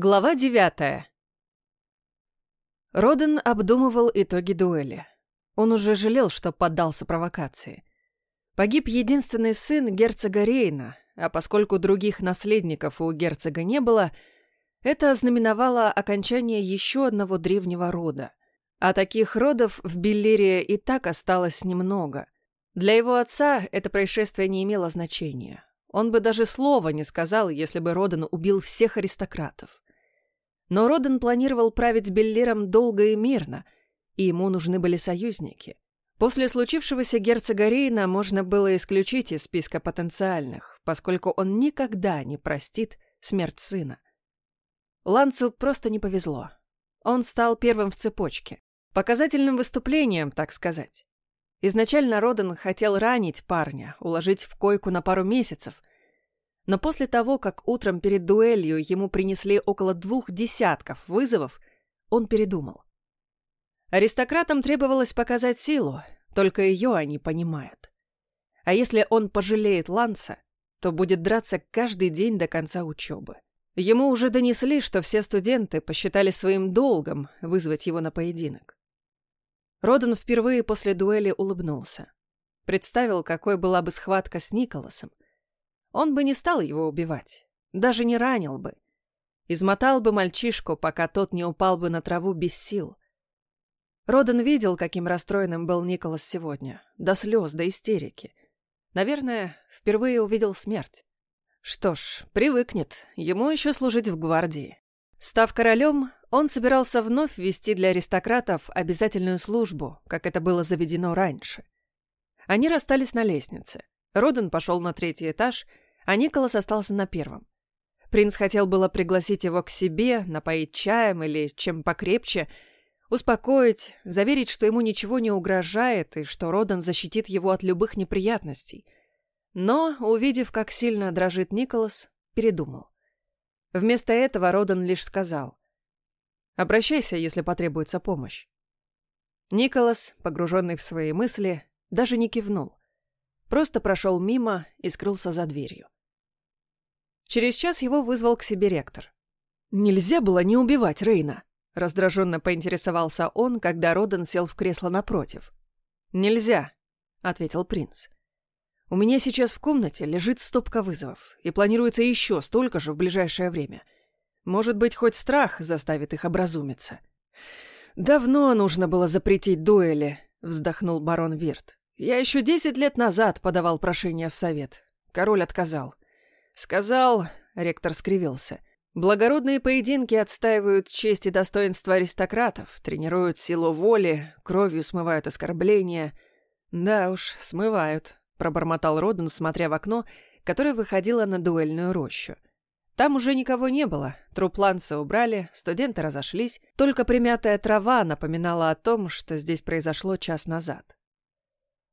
Глава девятая. Роден обдумывал итоги дуэли. Он уже жалел, что поддался провокации. Погиб единственный сын герцога Рейна, а поскольку других наследников у герцога не было, это ознаменовало окончание еще одного древнего рода. А таких родов в Беллирии и так осталось немного. Для его отца это происшествие не имело значения. Он бы даже слова не сказал, если бы Роден убил всех аристократов. Но Роден планировал править Беллиром долго и мирно, и ему нужны были союзники. После случившегося герцога Рейна можно было исключить из списка потенциальных, поскольку он никогда не простит смерть сына. Ланцу просто не повезло. Он стал первым в цепочке. Показательным выступлением, так сказать. Изначально Роден хотел ранить парня, уложить в койку на пару месяцев, но после того, как утром перед дуэлью ему принесли около двух десятков вызовов, он передумал. Аристократам требовалось показать силу, только ее они понимают. А если он пожалеет Ланса, то будет драться каждый день до конца учебы. Ему уже донесли, что все студенты посчитали своим долгом вызвать его на поединок. Родан впервые после дуэли улыбнулся. Представил, какой была бы схватка с Николасом, он бы не стал его убивать, даже не ранил бы. Измотал бы мальчишку, пока тот не упал бы на траву без сил. Родан видел, каким расстроенным был Николас сегодня. До слез, до истерики. Наверное, впервые увидел смерть. Что ж, привыкнет, ему еще служить в гвардии. Став королем, он собирался вновь ввести для аристократов обязательную службу, как это было заведено раньше. Они расстались на лестнице. Роден пошел на третий этаж, а Николас остался на первом. Принц хотел было пригласить его к себе, напоить чаем или чем покрепче, успокоить, заверить, что ему ничего не угрожает и что Родан защитит его от любых неприятностей. Но, увидев, как сильно дрожит Николас, передумал. Вместо этого Родан лишь сказал «Обращайся, если потребуется помощь». Николас, погруженный в свои мысли, даже не кивнул. Просто прошел мимо и скрылся за дверью. Через час его вызвал к себе ректор. «Нельзя было не убивать Рейна», — раздраженно поинтересовался он, когда Роден сел в кресло напротив. «Нельзя», — ответил принц. «У меня сейчас в комнате лежит стопка вызовов, и планируется еще столько же в ближайшее время. Может быть, хоть страх заставит их образумиться». «Давно нужно было запретить дуэли», — вздохнул барон Вирт. Я еще десять лет назад подавал прошение в совет. Король отказал. Сказал, ректор скривился, благородные поединки отстаивают честь и достоинство аристократов, тренируют силу воли, кровью смывают оскорбления. Да уж, смывают, пробормотал Роден, смотря в окно, которое выходило на дуэльную рощу. Там уже никого не было, труп Ланса убрали, студенты разошлись, только примятая трава напоминала о том, что здесь произошло час назад.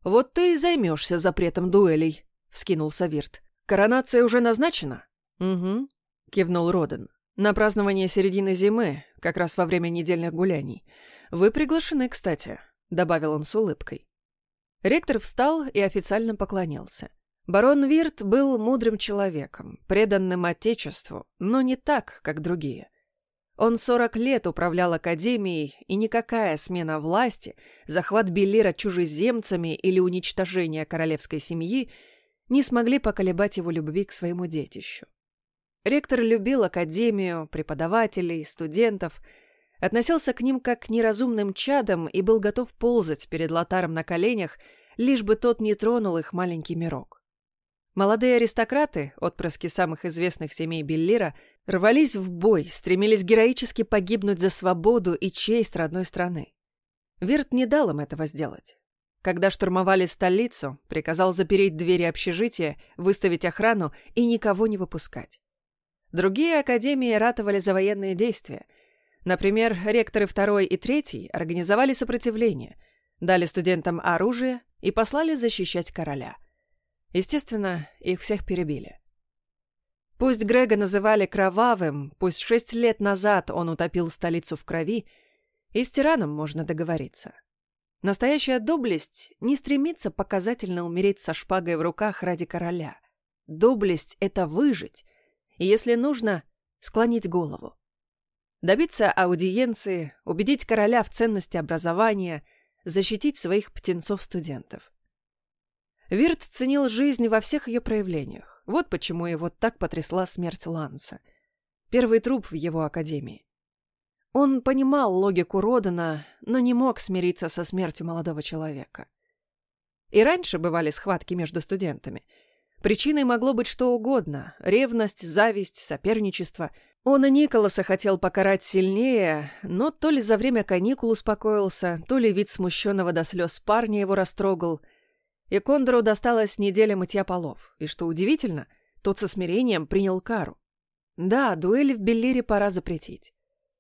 «Вот ты и займешься запретом дуэлей», — вскинулся Вирт. «Коронация уже назначена?» «Угу», — кивнул Роден. «На празднование середины зимы, как раз во время недельных гуляний. Вы приглашены, кстати», — добавил он с улыбкой. Ректор встал и официально поклонился. Барон Вирт был мудрым человеком, преданным Отечеству, но не так, как другие. Он 40 лет управлял Академией, и никакая смена власти, захват Беллира чужеземцами или уничтожение королевской семьи не смогли поколебать его любви к своему детищу. Ректор любил Академию, преподавателей, студентов, относился к ним как к неразумным чадам и был готов ползать перед Лотаром на коленях, лишь бы тот не тронул их маленький мирок. Молодые аристократы, отпрыски самых известных семей Беллира, рвались в бой, стремились героически погибнуть за свободу и честь родной страны. Вирт не дал им этого сделать. Когда штурмовали столицу, приказал запереть двери общежития, выставить охрану и никого не выпускать. Другие академии ратовали за военные действия. Например, ректоры второй и третий организовали сопротивление, дали студентам оружие и послали защищать короля – Естественно, их всех перебили. Пусть Грега называли кровавым, пусть шесть лет назад он утопил столицу в крови, и с тираном можно договориться. Настоящая доблесть не стремится показательно умереть со шпагой в руках ради короля. Доблесть — это выжить, и, если нужно, склонить голову. Добиться аудиенции, убедить короля в ценности образования, защитить своих птенцов-студентов. Вирт ценил жизнь во всех ее проявлениях. Вот почему его так потрясла смерть Ланса. Первый труп в его академии. Он понимал логику Родена, но не мог смириться со смертью молодого человека. И раньше бывали схватки между студентами. Причиной могло быть что угодно — ревность, зависть, соперничество. Он и Николаса хотел покарать сильнее, но то ли за время каникул успокоился, то ли вид смущенного до слез парня его растрогал — и Кондору досталась неделя мытья полов, и, что удивительно, тот со смирением принял кару. Да, дуэли в Беллире пора запретить.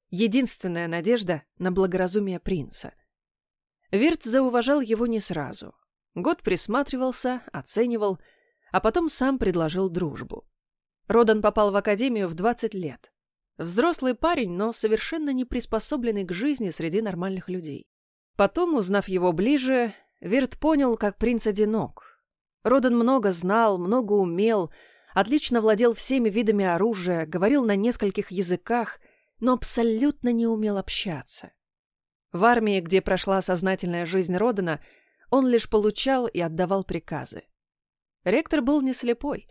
Единственная надежда на благоразумие принца. Вирт зауважал его не сразу. Год присматривался, оценивал, а потом сам предложил дружбу. Родан попал в академию в 20 лет. Взрослый парень, но совершенно не приспособленный к жизни среди нормальных людей. Потом, узнав его ближе, Вирт понял, как принц одинок. Родан много знал, много умел, отлично владел всеми видами оружия, говорил на нескольких языках, но абсолютно не умел общаться. В армии, где прошла сознательная жизнь Родана, он лишь получал и отдавал приказы. Ректор был не слепой.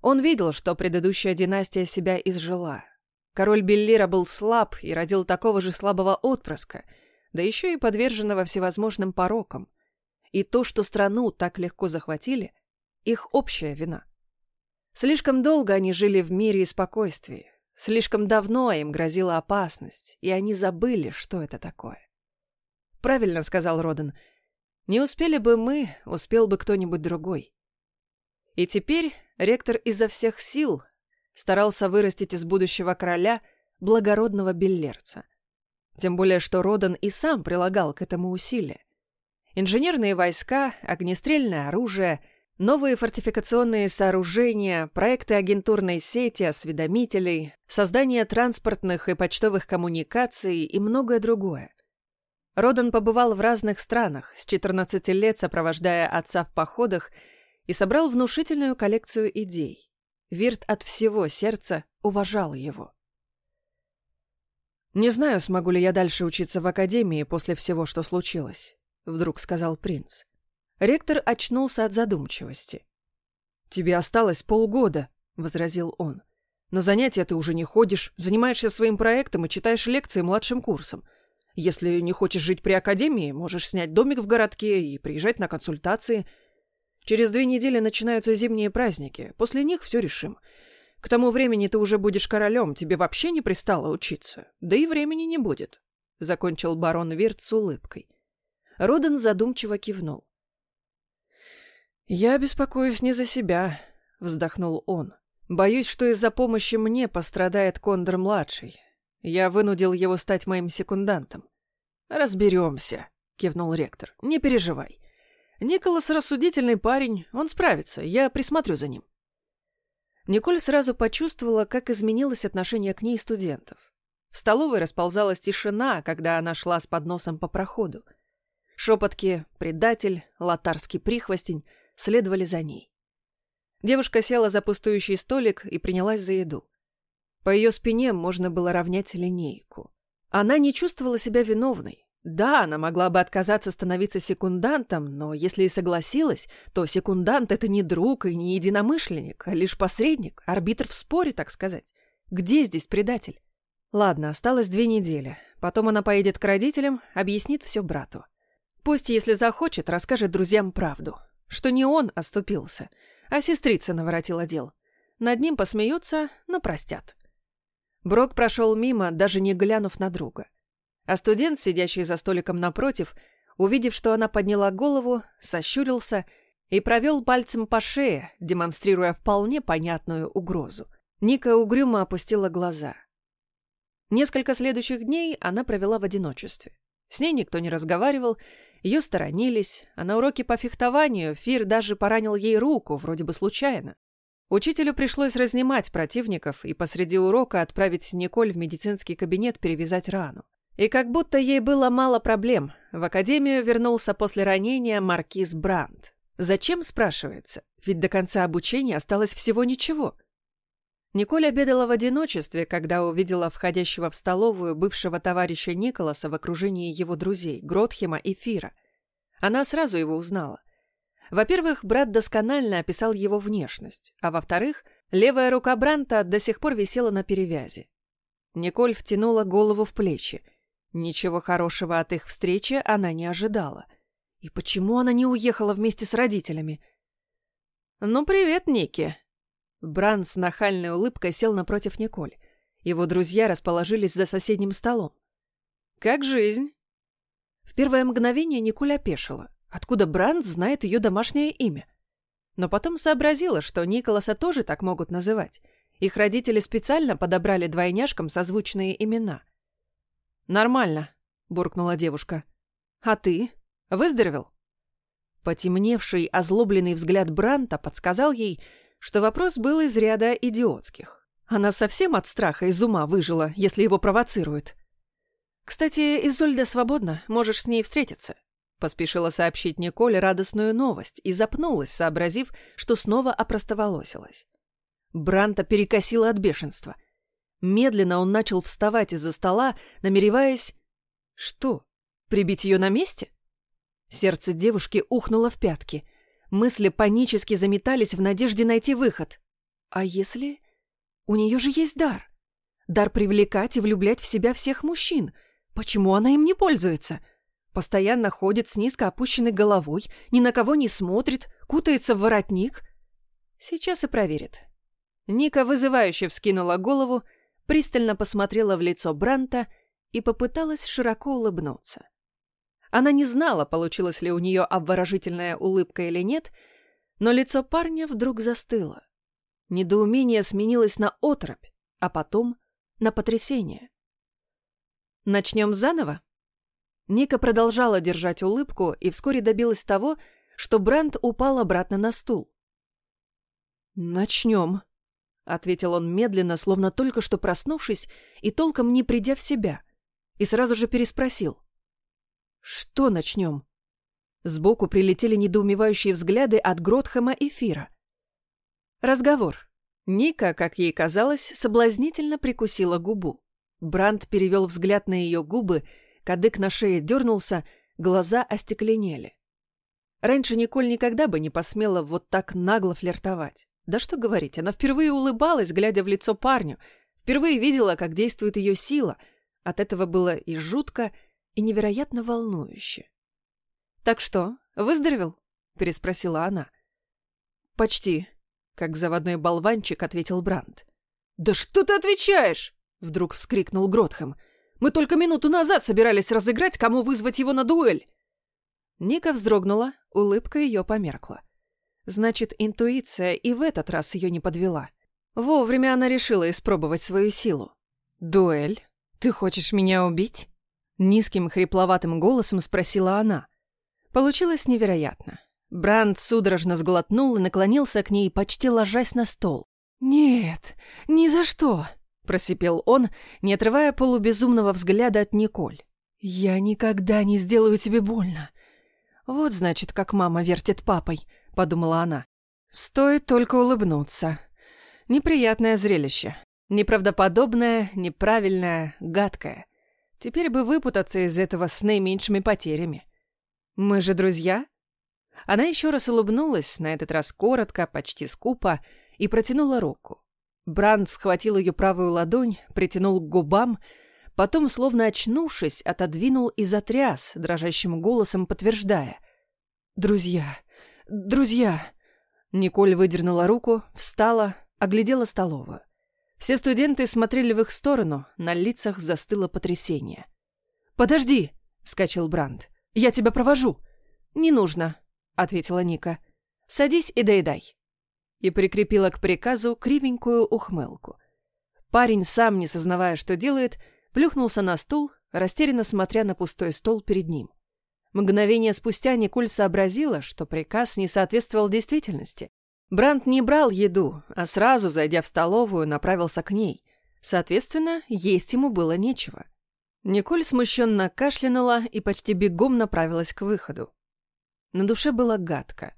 Он видел, что предыдущая династия себя изжила. Король Беллира был слаб и родил такого же слабого отпрыска, да еще и подверженного всевозможным порокам. И то, что страну так легко захватили, их общая вина. Слишком долго они жили в мире и спокойствии. Слишком давно им грозила опасность, и они забыли, что это такое. Правильно сказал Роден. Не успели бы мы, успел бы кто-нибудь другой. И теперь ректор изо всех сил старался вырастить из будущего короля благородного беллерца. Тем более, что Родан и сам прилагал к этому усилия. Инженерные войска, огнестрельное оружие, новые фортификационные сооружения, проекты агентурной сети, осведомителей, создание транспортных и почтовых коммуникаций и многое другое. Родан побывал в разных странах, с 14 лет сопровождая отца в походах, и собрал внушительную коллекцию идей. Вирт от всего сердца уважал его. «Не знаю, смогу ли я дальше учиться в академии после всего, что случилось. — вдруг сказал принц. Ректор очнулся от задумчивости. «Тебе осталось полгода», — возразил он. «На занятия ты уже не ходишь, занимаешься своим проектом и читаешь лекции младшим курсом. Если не хочешь жить при академии, можешь снять домик в городке и приезжать на консультации. Через две недели начинаются зимние праздники, после них все решим. К тому времени ты уже будешь королем, тебе вообще не пристало учиться, да и времени не будет», — закончил барон Вирт с улыбкой. Родан задумчиво кивнул. «Я беспокоюсь не за себя», — вздохнул он. «Боюсь, что из-за помощи мне пострадает Кондор-младший. Я вынудил его стать моим секундантом». «Разберемся», — кивнул ректор. «Не переживай. Николас рассудительный парень, он справится, я присмотрю за ним». Николь сразу почувствовала, как изменилось отношение к ней студентов. В столовой расползалась тишина, когда она шла с подносом по проходу. Шепотки «предатель», «лотарский прихвостень» следовали за ней. Девушка села за пустующий столик и принялась за еду. По ее спине можно было равнять линейку. Она не чувствовала себя виновной. Да, она могла бы отказаться становиться секундантом, но если и согласилась, то секундант — это не друг и не единомышленник, а лишь посредник, арбитр в споре, так сказать. Где здесь предатель? Ладно, осталось две недели. Потом она поедет к родителям, объяснит все брату. Пусть, если захочет, расскажет друзьям правду. Что не он оступился, а сестрица наворотила дел. Над ним посмеются, но простят. Брок прошел мимо, даже не глянув на друга. А студент, сидящий за столиком напротив, увидев, что она подняла голову, сощурился и провел пальцем по шее, демонстрируя вполне понятную угрозу. Ника угрюмо опустила глаза. Несколько следующих дней она провела в одиночестве. С ней никто не разговаривал, ее сторонились, а на уроке по фехтованию Фир даже поранил ей руку, вроде бы случайно. Учителю пришлось разнимать противников и посреди урока отправить Николь в медицинский кабинет перевязать рану. И как будто ей было мало проблем, в академию вернулся после ранения маркиз Брандт. Зачем, спрашивается? Ведь до конца обучения осталось всего ничего. Николь обедала в одиночестве, когда увидела входящего в столовую бывшего товарища Николаса в окружении его друзей, Гротхема и Фира. Она сразу его узнала. Во-первых, брат досконально описал его внешность, а во-вторых, левая рука Бранта до сих пор висела на перевязи. Николь втянула голову в плечи. Ничего хорошего от их встречи она не ожидала. И почему она не уехала вместе с родителями? «Ну, привет, Ники», Бран с нахальной улыбкой сел напротив Николь. Его друзья расположились за соседним столом. «Как жизнь?» В первое мгновение Николь опешила. Откуда Бранд знает ее домашнее имя? Но потом сообразила, что Николаса тоже так могут называть. Их родители специально подобрали двойняшкам созвучные имена. «Нормально», — буркнула девушка. «А ты? Выздоровел?» Потемневший, озлобленный взгляд Бранта подсказал ей, что вопрос был из ряда идиотских. Она совсем от страха из ума выжила, если его провоцируют. «Кстати, Изольда свободна, можешь с ней встретиться», — поспешила сообщить Николь радостную новость и запнулась, сообразив, что снова опростоволосилась. Бранта перекосила от бешенства. Медленно он начал вставать из-за стола, намереваясь... Что, прибить ее на месте? Сердце девушки ухнуло в пятки — Мысли панически заметались в надежде найти выход. А если... У нее же есть дар. Дар привлекать и влюблять в себя всех мужчин. Почему она им не пользуется? Постоянно ходит с низко опущенной головой, ни на кого не смотрит, кутается в воротник. Сейчас и проверит. Ника вызывающе вскинула голову, пристально посмотрела в лицо Бранта и попыталась широко улыбнуться. Она не знала, получилась ли у нее обворожительная улыбка или нет, но лицо парня вдруг застыло. Недоумение сменилось на оторопь, а потом на потрясение. «Начнем заново?» Ника продолжала держать улыбку и вскоре добилась того, что Бранд упал обратно на стул. «Начнем», — ответил он медленно, словно только что проснувшись и толком не придя в себя, и сразу же переспросил. «Что начнем?» Сбоку прилетели недоумевающие взгляды от Гротхэма и Фира. Разговор. Ника, как ей казалось, соблазнительно прикусила губу. Бранд перевел взгляд на ее губы, кадык на шее дернулся, глаза остекленели. Раньше Николь никогда бы не посмела вот так нагло флиртовать. Да что говорить, она впервые улыбалась, глядя в лицо парню, впервые видела, как действует ее сила. От этого было и жутко, и невероятно волнующе. «Так что, выздоровел?» — переспросила она. «Почти», — как заводной болванчик ответил Бранд. «Да что ты отвечаешь?» — вдруг вскрикнул Гротхэм. «Мы только минуту назад собирались разыграть, кому вызвать его на дуэль!» Ника вздрогнула, улыбка ее померкла. Значит, интуиция и в этот раз ее не подвела. Вовремя она решила испробовать свою силу. «Дуэль? Ты хочешь меня убить?» Низким хрипловатым голосом спросила она. Получилось невероятно. Бранд судорожно сглотнул и наклонился к ней, почти ложась на стол. «Нет, ни за что!» — просипел он, не отрывая полубезумного взгляда от Николь. «Я никогда не сделаю тебе больно!» «Вот, значит, как мама вертит папой», — подумала она. «Стоит только улыбнуться. Неприятное зрелище. Неправдоподобное, неправильное, гадкое. Теперь бы выпутаться из этого с наименьшими потерями. Мы же друзья? Она еще раз улыбнулась, на этот раз коротко, почти скупо, и протянула руку. Бранд схватил ее правую ладонь, притянул к губам, потом, словно очнувшись, отодвинул и затряс, дрожащим голосом подтверждая. «Друзья! Друзья!» Николь выдернула руку, встала, оглядела столовую. Все студенты смотрели в их сторону, на лицах застыло потрясение. «Подожди!» — вскочил Бранд. «Я тебя провожу!» «Не нужно», — ответила Ника. «Садись и доедай». И прикрепила к приказу кривенькую ухмылку. Парень, сам не сознавая, что делает, плюхнулся на стул, растерянно смотря на пустой стол перед ним. Мгновение спустя Николь сообразила, что приказ не соответствовал действительности. Бранд не брал еду, а сразу, зайдя в столовую, направился к ней. Соответственно, есть ему было нечего. Николь смущенно кашлянула и почти бегом направилась к выходу. На душе было гадко.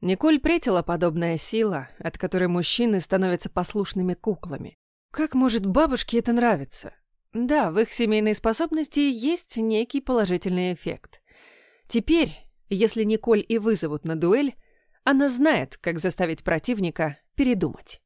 Николь претила подобная сила, от которой мужчины становятся послушными куклами. Как может бабушке это нравиться? Да, в их семейной способности есть некий положительный эффект. Теперь, если Николь и вызовут на дуэль, она знает, как заставить противника передумать.